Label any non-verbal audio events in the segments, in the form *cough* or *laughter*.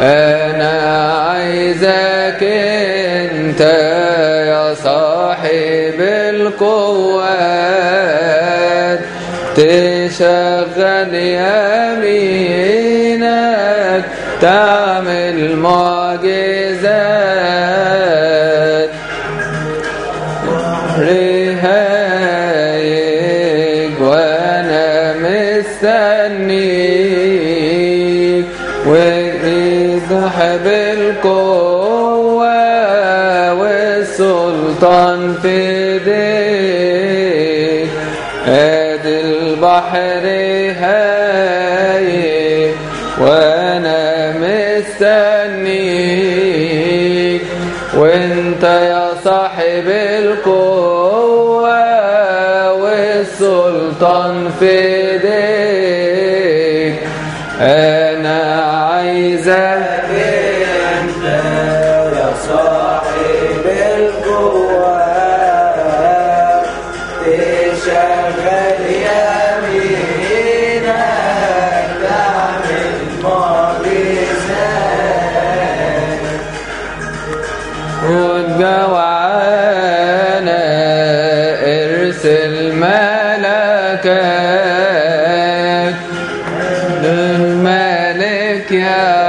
أنا عايزك أنت يا صاحب القوات. تشغل يمينك تعمل معجزات واذهب القوة والسلطان في ايديك ادي البحر هايج وأنا مستنيك. وأنت يا صاحب القوة والسلطان في ايديك يا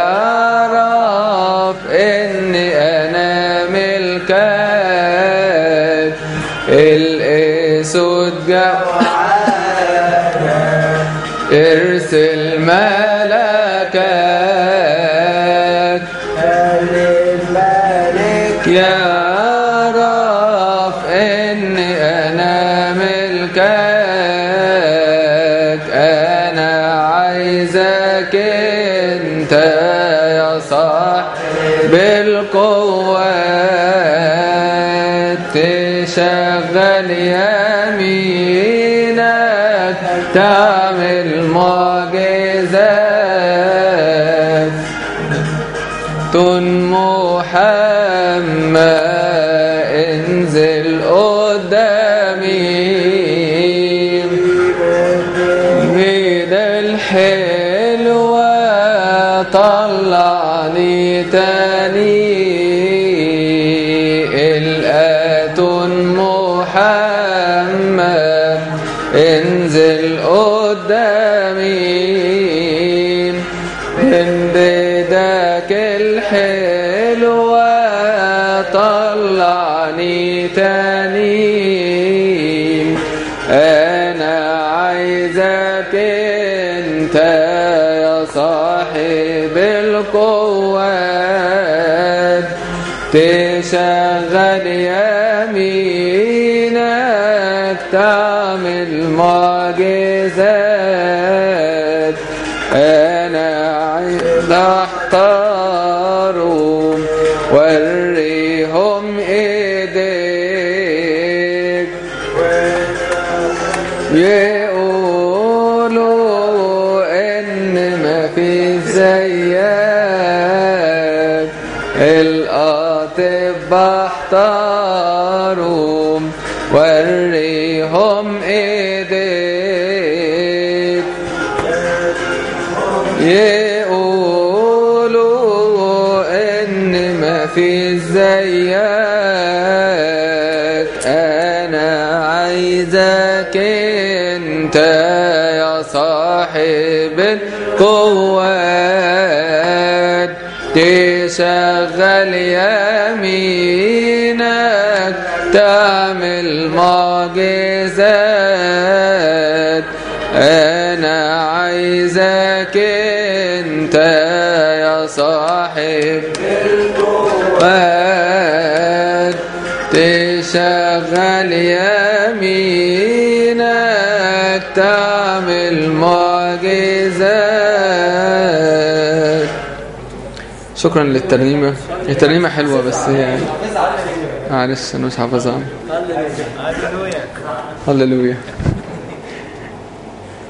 تعمل معجزات محمد أنت يا صاحب القوات تشغل يمينك يقولوا إن ما في زيك أنا عايزك أنت يا صاحب القوات تشغل يمينك صاحب تشغل يمينك تعمل معجزات شكرا للترنيمة. الترنيمة حلوة بس هي معلش أنا مش حافظها هللويا.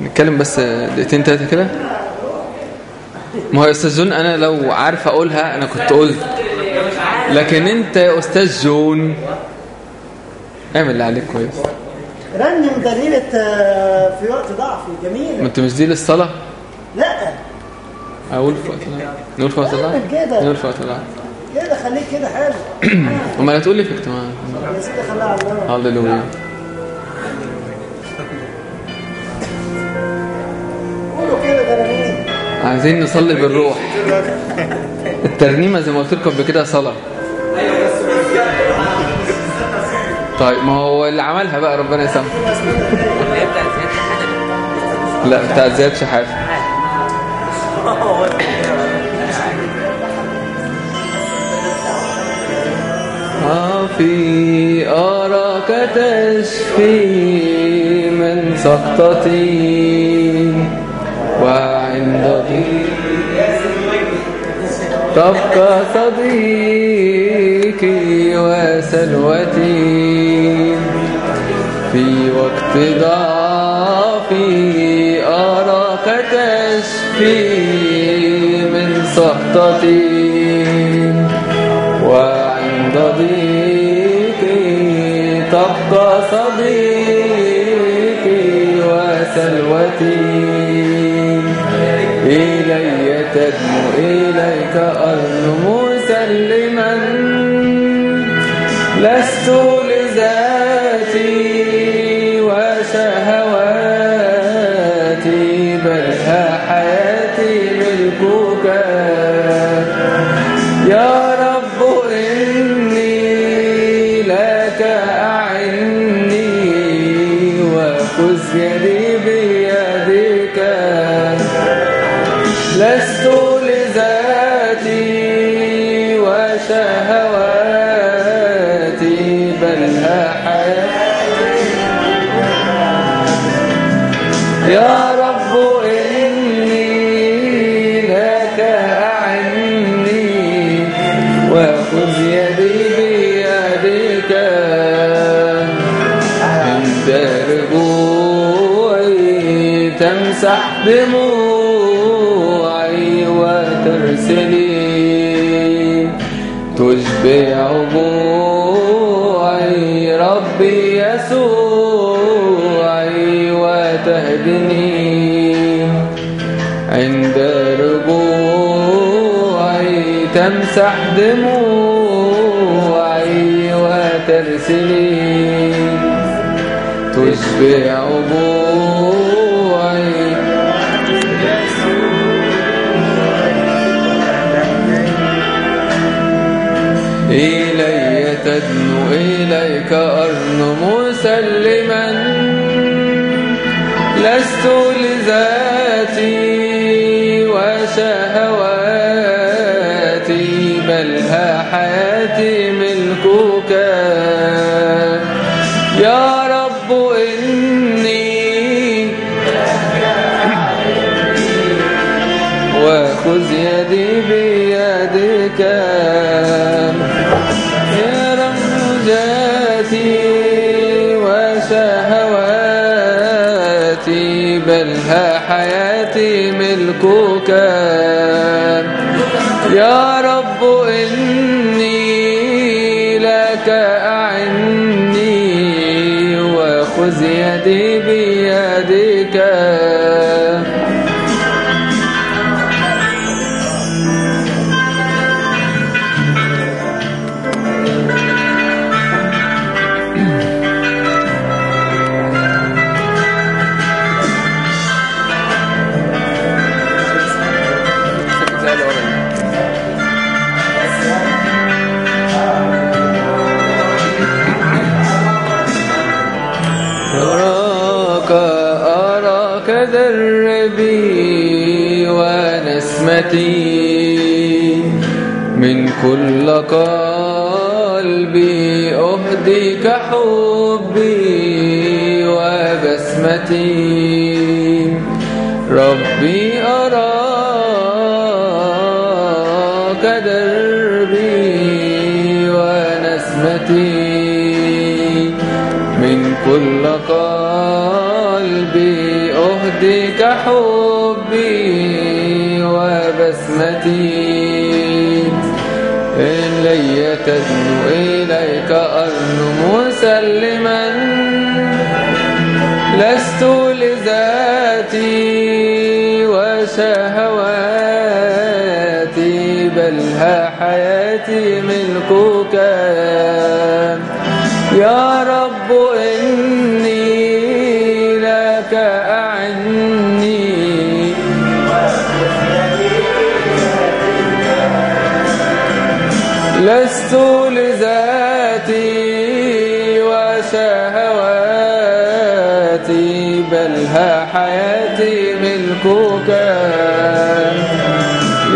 نتكلم بس دقيقتين تلاتة كده. ما هو يا أستاذ جون أنا لو عارف أقولها أنا كنت قلت. لكن أنت يا أستاذ جون اعمل اللي عليك كويس. رنم دليلة في وقت ضعفي ما جميل أنت مش دي للصلاة؟ لا. أقول في وقت العام نقول في وقت كده. نقول في وقت العام كده خليك كده حلو. *clears throat* أمال هتقول لي في اجتماع يا سيدي خليها على الله. هللويا عايزين نصلي بالروح. الترنيمة زي ما قلت لكم قبل كده صلاة. طيب ما هو اللي عملها بقى ربنا يسامحه. لا بتاع زياد شحاتة في أراك تشفي من سقطتي ضيق تبقى صديقي وسلوتي. في وقت ضعفي أراك تشفي من سقطتي وعند ضيقي تبقى صديقي وسلوتي. إلي تدنو إليك أرنو مسلما. لست لذاتي وشهواتي بل حياتي ملكك. يا رب إني لك أعني وخذ يدي وتهدني عند رجوعي تمسح دموعي وترسلي. تشبع بوعي إلي تدنو يا رب إني وخذ يدي بيدك يا رب ذاتي وشهواتي بل ها حياتي ملكك يا من كل قلبي أهديك حبي وبسمتي. إلي تدنو إليك أرن مسلما لست لذاتي وشهواتي بل ها حياتي ملكك يا رب لست لذاتي وشهواتي بل ها حياتي ملكك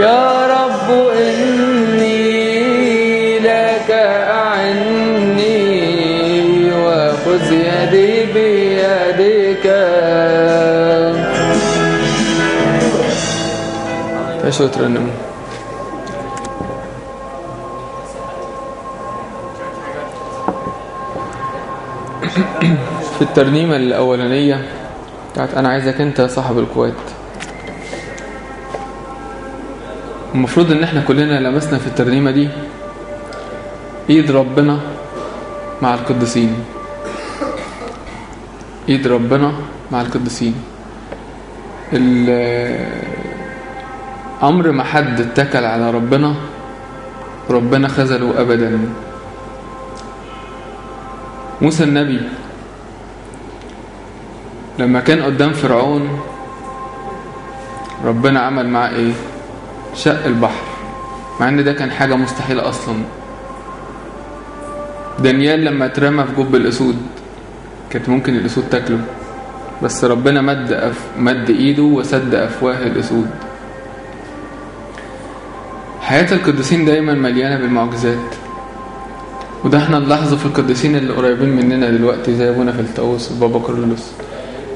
يا رب إني لك أعني وخذ يدي بيدك إيش ترنم الترنيمة الأولانية. بتاعت أنا عايزك أنت يا صاحب القوات المفروض إن إحنا كلنا لمسنا في الترنيمة دي إيد ربنا مع القديسين. إيد ربنا مع القديسين. عمر ما حد اتكل على ربنا ربنا خذله أبدا. موسى النبي لما كان قدام فرعون ربنا عمل معاه إيه؟ شق البحر مع إن ده كان حاجة مستحيلة أصلا. دانيال لما اترمى في جب الأسود كانت ممكن الأسود تاكله بس ربنا مد أف... مد إيده وسد أفواه الأسود. حياة القديسين دايما مليانة بالمعجزات. وده إحنا نلاحظه في القديسين اللي قريبين مننا دلوقتي زي أبونا فلتاوس وبابا كارلوس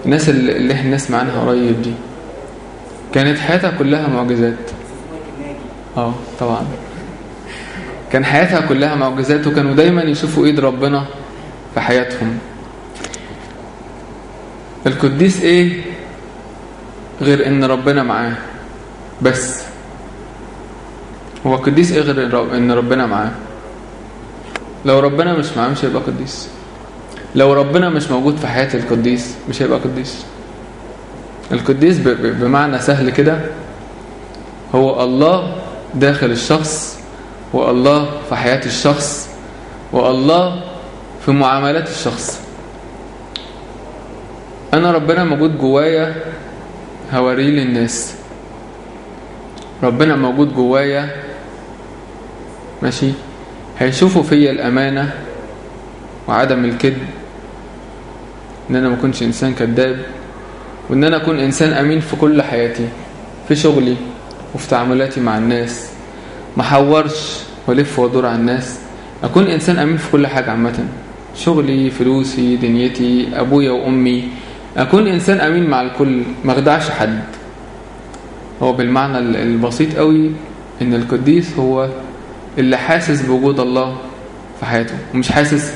الناس اللي, إحنا نسمع عنها قريب دي. كانت حياتها كلها معجزات. آه طبعا. كان حياتها كلها معجزات وكانوا دايما يشوفوا إيد ربنا في حياتهم. القديس إيه؟ غير إن ربنا معاه. بس. هو القديس إيه غير إن ربنا معاه؟ لو ربنا مش معاه مش هيبقى قديس. لو ربنا مش موجود في حياة القديس مش هيبقى قديس. القديس بمعنى سهل كده هو الله داخل الشخص والله في حياة الشخص والله في معاملات الشخص. أنا ربنا موجود جوايا هوريه للناس. ربنا موجود جوايا ماشي هيشوفوا فيا الأمانة وعدم الكذب إن أنا ما أكونش إنسان كذاب وإن أنا أكون إنسان أمين في كل حياتي في شغلي وفي تعاملاتي مع الناس. ما حورش وألف وأدور على الناس. أكون إنسان أمين في كل حاجة عامة شغلي فلوسي دنيتي أبويا وأمي. أكون إنسان أمين مع الكل ما أخدعش حد. هو بالمعنى البسيط قوي إن القديس هو اللي حاسس بوجود الله في حياته ومش حاسس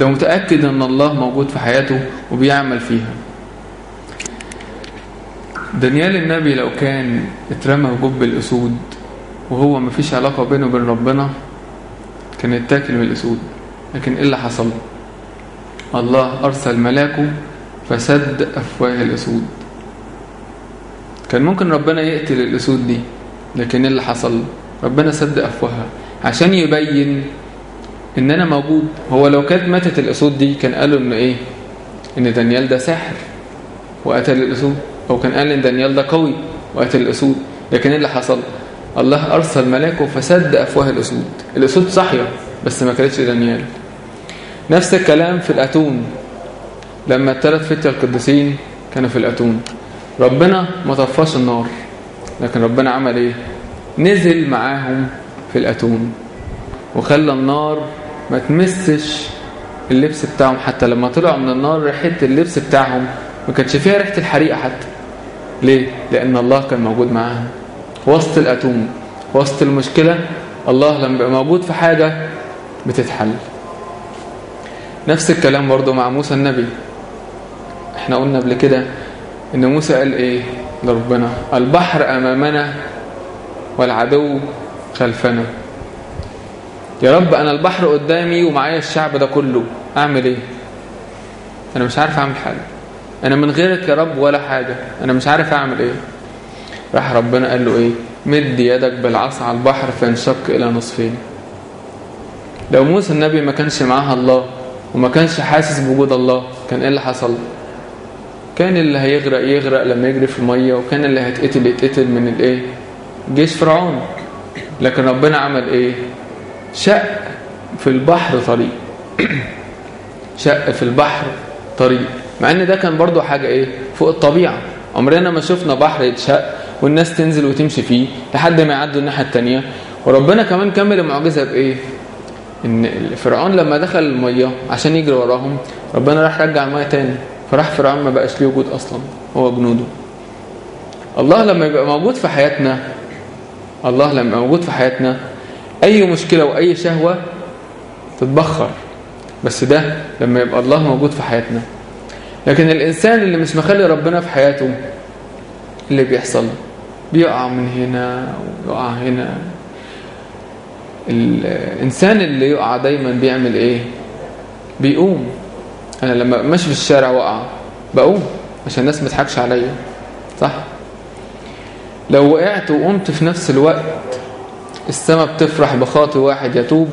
ده متأكد إن الله موجود في حياته وبيعمل فيها. دانيال النبي لو كان اترمى في جب الأسود وهو مفيش علاقة بينه وبين ربنا كان يتاكل من الأسود. لكن إيه اللي حصل؟ الله أرسل ملاكه فسد أفواه الأسود. كان ممكن ربنا يقتل الأسود دي لكن إيه اللي حصل؟ ربنا سد أفواهها عشان يبين ان أنا موجود. هو لو كانت ماتت الأسود دي كان قالوا ان إيه؟ إن دانيال ده ساحر وقتل الأسود أو كان قال إن دانيال ده قوي وقتل الأسود. لكن إيه اللي حصل؟ الله أرسل ملاكه فسد أفواه الأسود. الأسود صحية بس ما كانتش دانيال. نفس الكلام في الأتون. لما الثلاث فتية القديسين كانوا في الأتون. ربنا ما طفاش النار لكن ربنا عمل إيه؟ نزل معاهم في الأتون. وخلى النار ما تمسش اللبس بتاعهم حتى لما طلعوا من النار ريحة اللبس بتاعهم ما كانتش فيها ريحة الحريقة حتى. ليه؟ لأن الله كان موجود معاهم وسط الاتوم وسط المشكلة الله لما بيبقى موجود في حاجة بتتحل. نفس الكلام برضه مع موسى النبي. إحنا قلنا قبل كده إن موسى قال إيه لربنا؟ البحر أمامنا والعدو خلفنا. يا رب أنا البحر قدامي ومعايا الشعب ده كله. أعمل إيه؟ أنا مش عارف أعمل حاجة. أنا من غيرك يا رب ولا حاجة. أنا مش عارف أعمل إيه. راح ربنا قال له إيه؟ مد يدك بالعصا على البحر فينشق إلى نصفين. لو موسى النبي ما كانش معاها الله وما كانش حاسس بوجود الله كان إيه اللي حصل؟ كان اللي هيغرق يغرق لما يجري في المية وكان اللي هيتقتل يتقتل من الإيه؟ جيش فرعون. لكن ربنا عمل إيه؟ شق في البحر طريق. شق في البحر طريق. مع إن ده كان برضو حاجة إيه؟ فوق الطبيعة. عمرنا ما شفنا بحر يتشق والناس تنزل وتمشي فيه لحد ما يعدوا الناحية التانية. وربنا كمان كمل المعجزة بإيه؟ إن فرعون لما دخل المية عشان يجري وراهم ربنا راح رجع المية تاني. فراح فرعون ما بقاش ليه وجود أصلا هو جنوده. الله لما يبقى موجود في حياتنا الله لما يبقى موجود في حياتنا أي مشكلة وأي شهوة تتبخر. بس ده لما يبقى الله موجود في حياتنا. لكن الإنسان اللي مش مخلي ربنا في حياته اللي بيحصل بيقع من هنا ويقع هنا. الإنسان اللي يقع دايما بيعمل إيه؟ بيقوم. أنا لما ماشي في الشارع وقع بقوم عشان الناس ما تضحكش عليا صح؟ لو وقعت وقمت في نفس الوقت السماء بتفرح بخاطئ واحد يتوب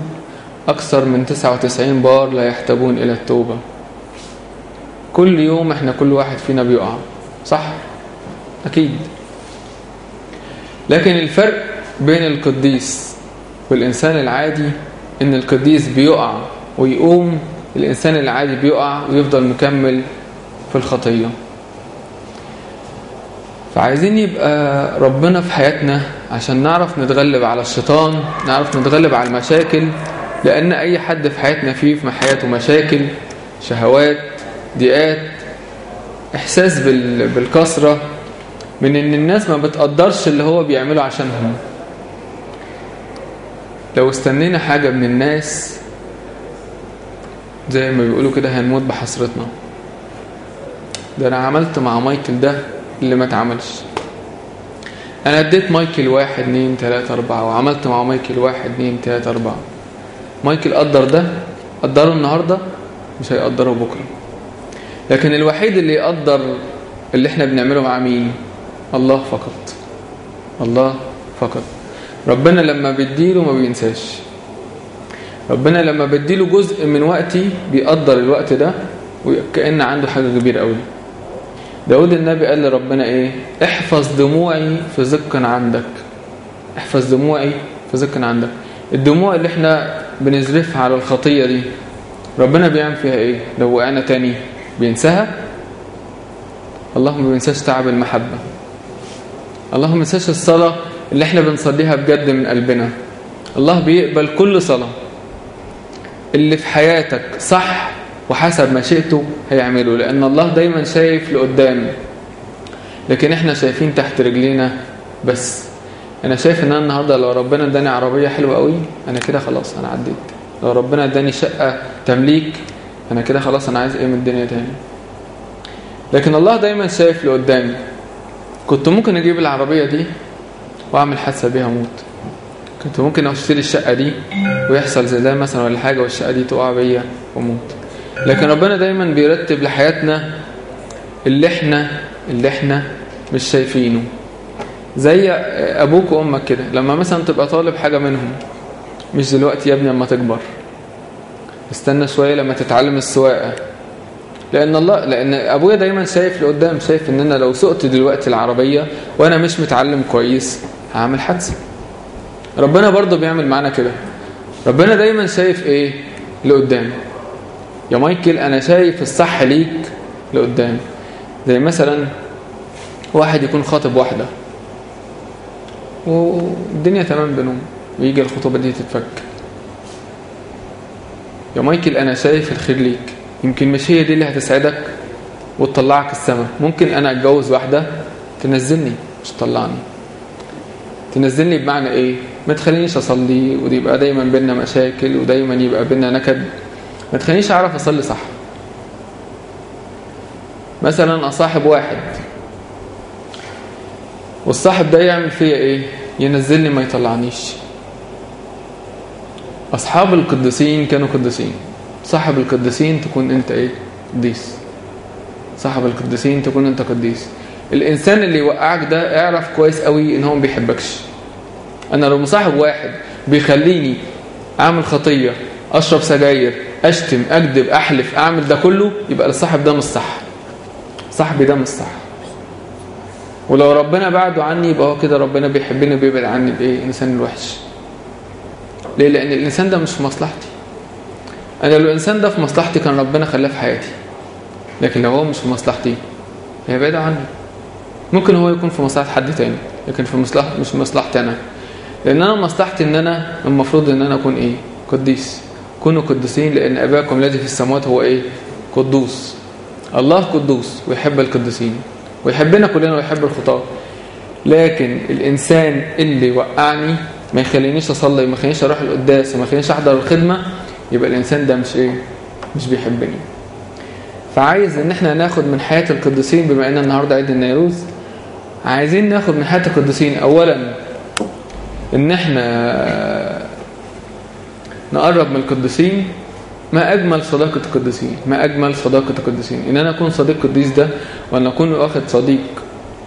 أكثر من 99 بار لا يحتاجون إلى التوبة. كل يوم إحنا كل واحد فينا بيقع صح؟ أكيد. لكن الفرق بين القديس والإنسان العادي إن القديس بيقع ويقوم الإنسان العادي بيقع ويفضل مكمل في الخطية. فعايزين يبقى ربنا في حياتنا عشان نعرف نتغلب على الشيطان نعرف نتغلب على المشاكل لأن أي حد في حياتنا فيه في حياته مشاكل شهوات ضيقات إحساس بالكسرة من إن الناس ما بتقدرش اللي هو بيعمله عشانهم. لو استنينا حاجة من الناس زي ما بيقولوا كده هنموت بحسرتنا. ده أنا عملت مع مايكل ده اللي ما اتعملش. أنا اديت مايكل واحد اتنين تلاتة أربعة وعملت مع مايكل واحد اتنين تلاتة أربعة. مايكل قدر ده قدره النهاردة مش هيقدره بكرة. لكن الوحيد اللي يقدر اللي إحنا بنعمله مع مين؟ الله فقط. الله فقط. ربنا لما بديله ما بينساش. ربنا لما بديله جزء من وقتي بيقدر الوقت ده وكأن عنده حاجة كبيرة قوي داود النبي قال لربنا إيه؟ احفظ دموعي في زق عندك. احفظ دموعي في زق عندك. الدموع اللي إحنا بنزرفها على الخطية دي ربنا بيعمل فيها إيه؟ لو وقعنا تاني. بينساها؟ اللهم ما بينساش تعب المحبة. اللهم ما بينساش الصلاة اللي إحنا بنصليها بجد من قلبنا. الله بيقبل كل صلاة. اللي في حياتك صح وحسب مشيئته هيعمله لأن الله دايما شايف لقدام. لكن إحنا شايفين تحت رجلينا بس. أنا شايف إن أنا النهارده لو ربنا إداني عربية حلوة قوي أنا كده خلاص أنا عديت. لو ربنا إداني شقة تمليك أنا كده خلاص أنا عايز إيه من الدنيا تاني. لكن الله دايما شايف لقدامي كنت ممكن أجيب العربية دي وأعمل حادثة بيها موت كنت ممكن أشتري الشقة دي ويحصل زلزال مثلا ولا حاجة والشقة دي تقع بيا وأموت. لكن ربنا دايما بيرتب لحياتنا اللي إحنا اللي إحنا مش شايفينه. زي أبوك وأمك كده. لما مثلا تبقى طالب حاجة منهم مش دلوقتي يا ابني أما تكبر. استنى شوية لما تتعلم السواقة. لأن الله لأن أبويا دايما شايف لقدام شايف ان أنا لو سقت دلوقتي العربية وأنا مش متعلم كويس هعمل حادثة. ربنا برضه بيعمل معانا كده. ربنا دايما شايف إيه؟ لقدام. يا مايكل أنا شايف الصح ليك لقدام. زي مثلا واحد يكون خاطب واحدة. والدنيا تمام بينهم. ويجي الخطوبة دي تتفك. يا مايكل أنا شايف الخير ليك. يمكن مش هي دي اللي هتسعدك وتطلعك السما. ممكن أنا أتجوز واحدة تنزلني مش تطلعني. تنزلني بمعنى إيه؟ ما تخلينيش أصلي ويبقى دايما بينا مشاكل ودايما يبقى بينا نكد. ما تخلينيش أعرف أصلي صح. مثلا اصاحب واحد. والصاحب ده يعمل فيا إيه؟ ينزلني ما يطلعنيش. أصحاب القديسين كانوا قديسين. صاحب القديسين تكون أنت إيه؟ قديس. صاحب القديسين تكون أنت قديس. الإنسان اللي يوقعك ده اعرف كويس قوي إن هو ما بيحبكش. أنا لو مصاحب واحد بيخليني أعمل خطية أشرب سجاير أشتم أكذب أحلف أعمل ده كله يبقى الصاحب ده مش صح. صاحبي ده مش صح. ولو ربنا بعده عني يبقى هو كده ربنا بيحبني وبيبعد عني بإيه؟ الإنسان الوحش. ليه؟ لأن الإنسان ده مش في مصلحتي. أنا لو الإنسان ده في مصلحتي كان ربنا خلاه في حياتي. لكن لو هو مش في مصلحتي هيبعد عني. ممكن هو يكون في مصلحة حد تاني لكن في مصلحة مش مصلحتي أنا. لأن أنا مصلحتي إن أنا المفروض إن أنا أكون إيه؟ قديس. كونوا قديسين لأن أباكم الذي في السماوات هو إيه؟ قدوس. الله قدوس ويحب القديسين ويحبنا كلنا ويحب الخطاة. لكن الإنسان اللي وقعني ما يخلينيش أصلي ما يخلينيش أروح القداس وما يخلينيش أحضر الخدمة يبقى الإنسان ده مش إيه؟ مش بيحبني. فعايز إن إحنا ناخد من حياة القديسين بما إن النهارده عيد النيروز عايزين ناخد من حياة القديسين اولا إن إحنا نقرب من القديسين. ما أجمل صداقة القديسين؟ ما أجمل صداقة القديسين؟ إن أنا أكون صديق قديس ده وأن أكون واخد صديق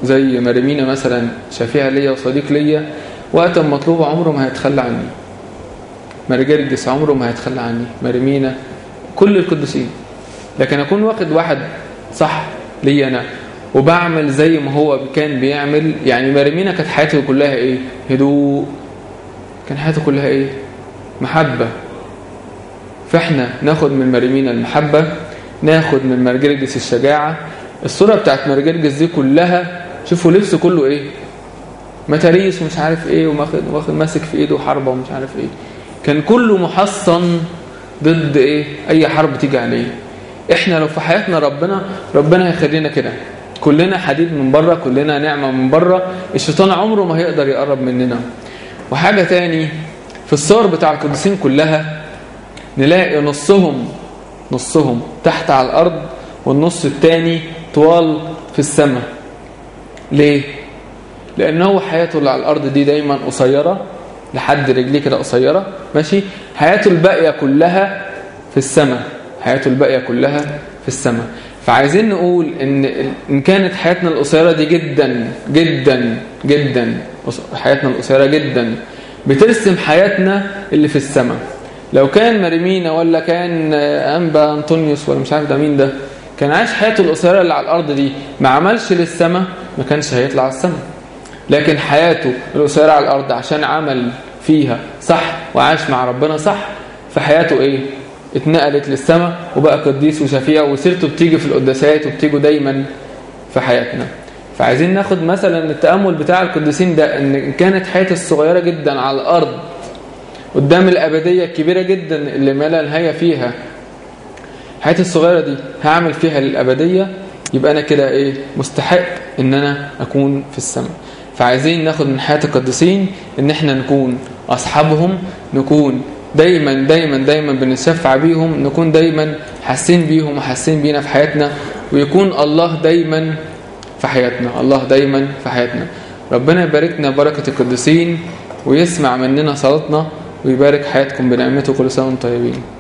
زي مريمينا مثلا شفيع ليا وصديق ليا وقت ما مطلوب عمره ما هيتخلى عني. مرجرجس عمره ما هيتخلى عني. مريمينا كل القديسين. لكن أكون واخد واحد صح ليا أنا وبعمل زي ما هو كان بيعمل يعني مريمينا كانت حياته كلها إيه؟ هدوء. كان حياته كلها إيه؟ محبة. فإحنا ناخد من مريمينا المحبة ناخد من مرجرجس الشجاعة. الصورة بتاعت مرجرجس دي كلها شوفوا لبسه كله إيه؟ متاريس ومش عارف إيه وماخد واخد ماسك في إيده حربة ومش عارف إيه. كان كله محصن ضد إيه؟ أي حرب تيجي عليه. إحنا لو في حياتنا ربنا ربنا هيخلينا كده. كلنا حديد من بره كلنا نعمة من بره. الشيطان عمره ما هيقدر يقرب مننا. وحاجة تاني في الصور بتاع القديسين كلها نلاقي نصهم نصهم تحت على الأرض والنص التاني طوال في السماء. ليه؟ لأن هو حياته اللي على الأرض دي دايما قصيرة لحد رجليه كده قصيرة ماشي؟ حياته الباقية كلها في السماء حياته الباقية كلها في السماء. فعايزين نقول إن إن كانت حياتنا القصيرة دي جدا جدا جدا حياتنا القصيرة جدا بترسم حياتنا اللي في السماء. لو كان مريمينا ولا كان أنبا أنطونيوس ولا مش عارف ده مين ده كان عايش حياته القصيرة اللي على الأرض دي ما عملش للسماء ما كانش هيطلع السماء. لكن حياته القصيرة على الأرض عشان عمل فيها صح وعاش مع ربنا صح فحياته إيه؟ اتنقلت للسماء وبقى قديس وشفيع وسيرته بتيجي في القداسات وبتيجي دايما في حياتنا. فعايزين ناخد مثلا التأمل بتاع القديسين ده إن كانت حياته الصغيرة جدا على الأرض قدام الأبدية الكبيرة جدا اللي ما لا نهاية فيها. حياتي الصغيرة دي هعمل فيها للأبدية؟ يبقى أنا كده إيه؟ مستحق إن أنا أكون في السماء. فعايزين ناخد من حياة القديسين إن إحنا نكون أصحابهم نكون دايما دايما دايما بنتشفع بيهم نكون دايما حاسين بيهم وحاسين بينا في حياتنا ويكون الله دايما في حياتنا. الله دايما في حياتنا. ربنا يباركنا بركة القديسين ويسمع مننا صلاتنا ويبارك حياتكم بنعمته. كل سنة وأنتم طيبين.